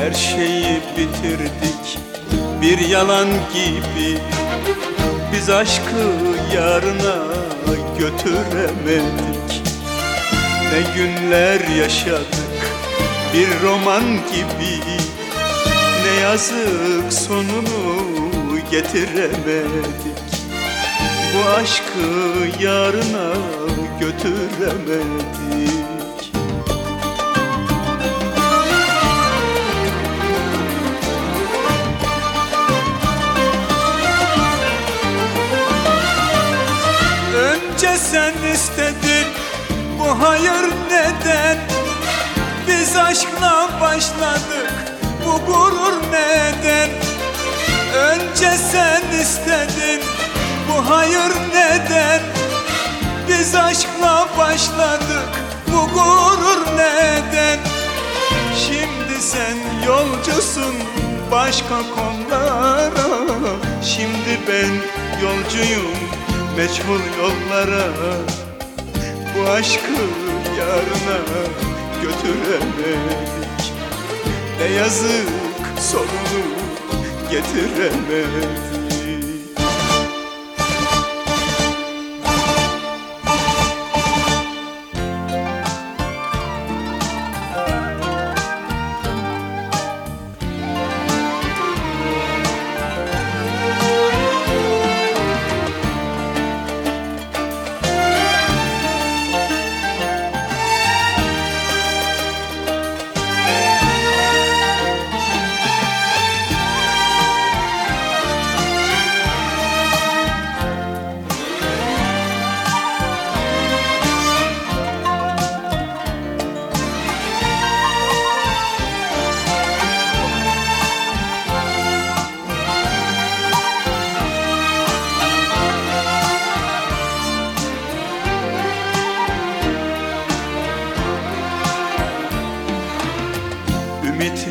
Her şeyi bitirdik. Bir yalan gibi Biz aşkı yarına götüremedik. Ne günler yaşadık bir roman gibi Ne yazık sonunu getiremedik. Bu aşkı yarına götüremedik Önce sen istedin bu hayır neden? Biz aşkla başladık bu gurur neden? Önce sen istedin bu hayır neden? Biz aşkla başladık bu gurur neden? Şimdi sen yolcusun başka konulara. Şimdi ben yolcuyum meçhul yollara Bu aşkı yarına götüremedik Ne yazık sonunu getiremedik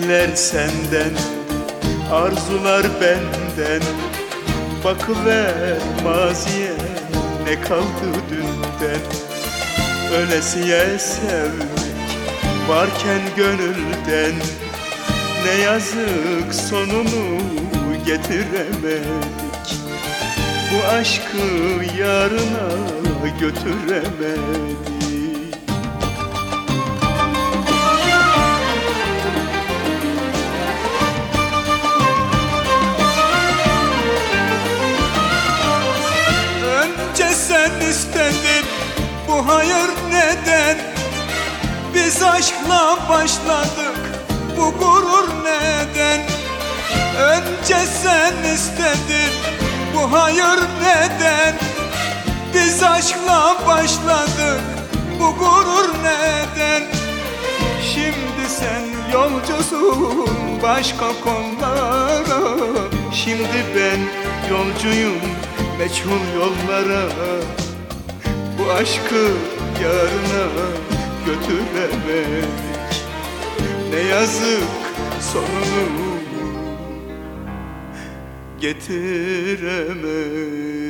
Ümitler senden, arzular benden. Bakıver maziye ne kaldı dünden? Ölesiye sevmek varken gönülden. Ne yazık sonunu getiremedik. Bu aşkı yarına götüremedik bu hayır neden? Biz aşkla başladık bu gurur neden? Önce sen istedin bu hayır neden? Biz aşkla başladık bu gurur neden? Şimdi sen yolcusun başka konulara. Şimdi ben yolcuyum meçhul yollara Bu aşkı yarına götüremedik. Ne yazık sonunu getiremedik